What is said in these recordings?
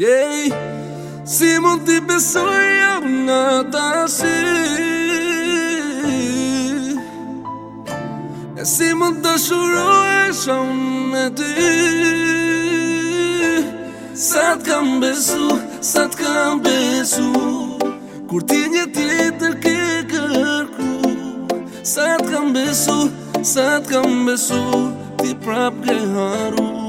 Yeah. Si mund t'i besoj jam në ta si E si mund t'a shuro e me ty Sa t'kam besu, sa t'kam besu Kur ti një tjetër ke kërku Sa t'kam besu, sa t'kam besu Ti prap ke haru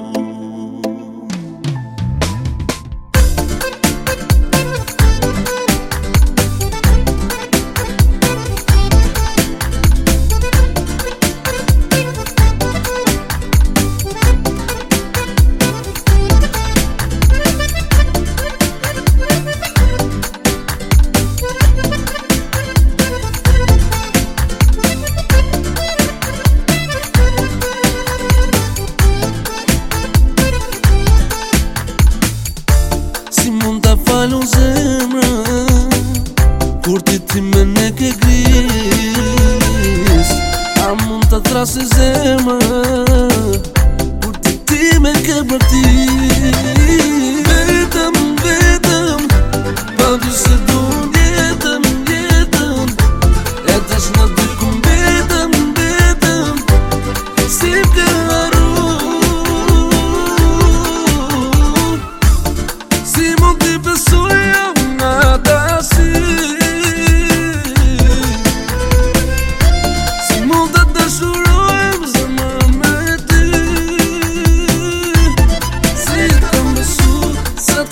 se zemër u të ti me ke për Më u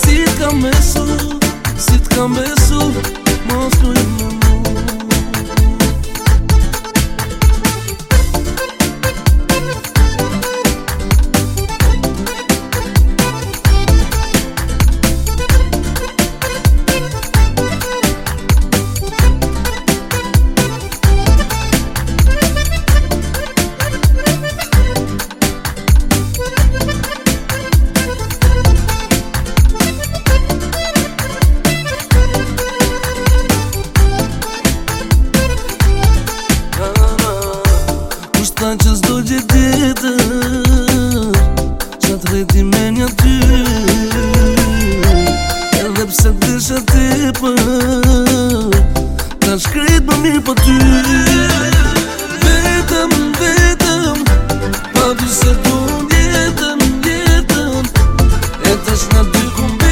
si kam beso si kam sa që s'do gjithë ditë Që të rejti me një ty Edhe pse të dishe ti për Ta shkrit më mirë për po ty Vetëm, vetëm Pa dy se të njetëm, njetëm E të shna dy kumë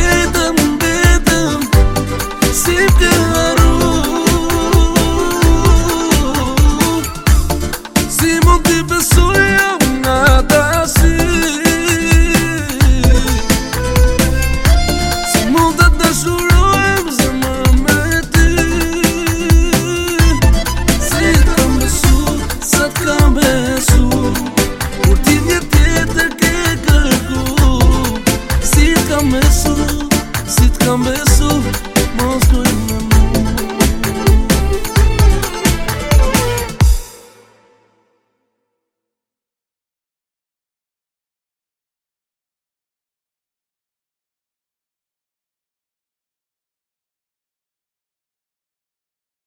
kam besu, si t'kam besu, mos t'u